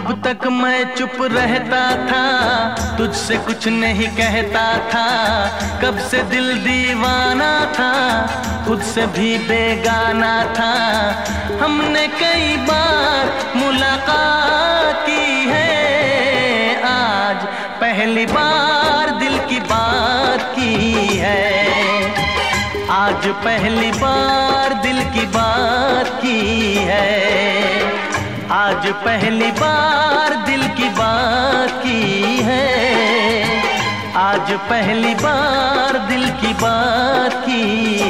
तक मैं चुप रहता था, तुझसे कुछ नहीं कहता था। कब से दिल दीवाना था, खुद से भी बेगाना था। हमने कई बार मुलाकात की है, आज पहली बार दिल की बात की है। आज पहली बार आज पहली बार दिल की बात की है। आज पहली बार दिल की बात की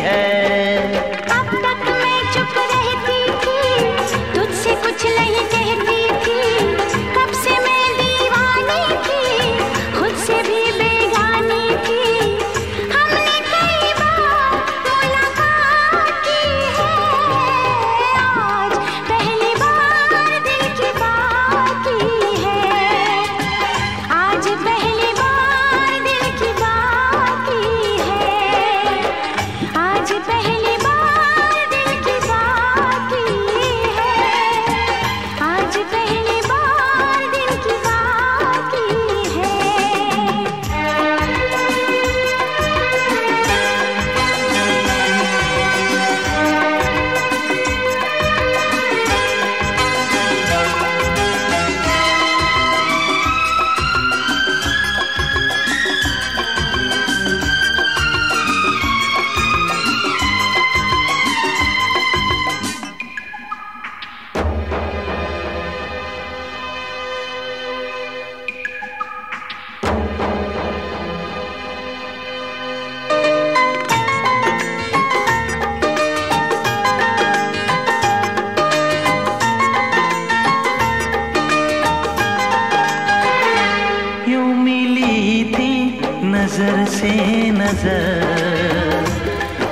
नज़र।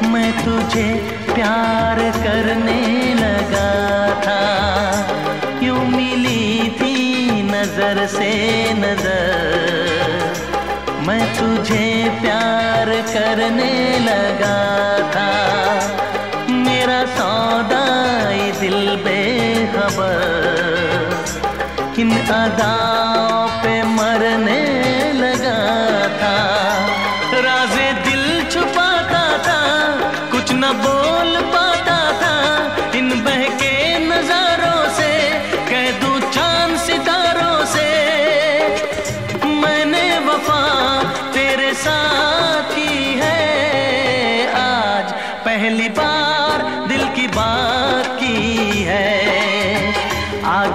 मैं तुझे प्यार करने लगा था। यूँ मिली थी नज़र से नज़र? मैं तुझे प्यार करने लगा था। मेरा सौदा ये दिल बेखबर। किन अदाओं पे मरने लगा था। राजे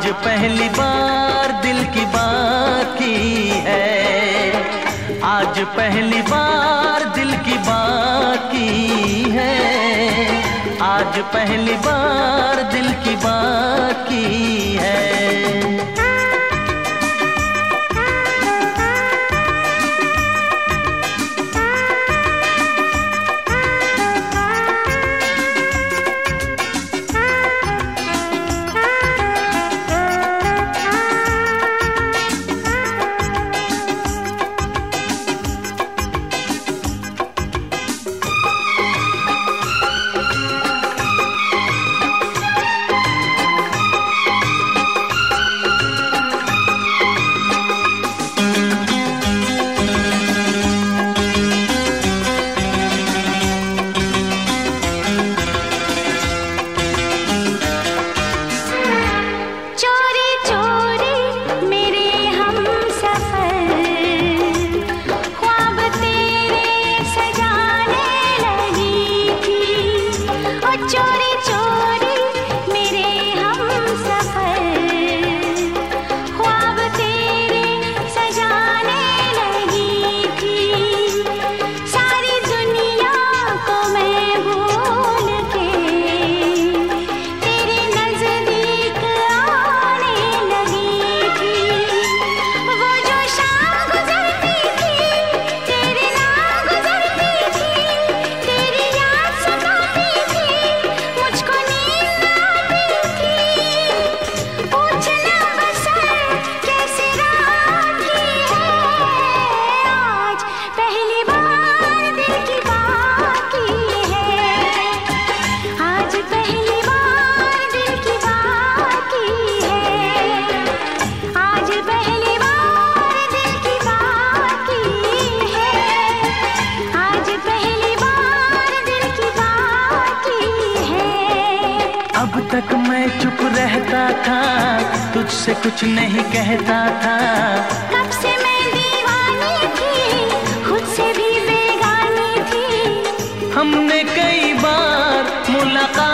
आज पहली बार दिल की बात की है। आज पहली बार दिल की बात की है। आज पहली बार दिल की बात की तक मैं चुप रहता था तुझसे कुछ नहीं कहता था। कब से मैं दीवानी थी खुद से भी बेगानी थी। हमने कई बार मुलाकात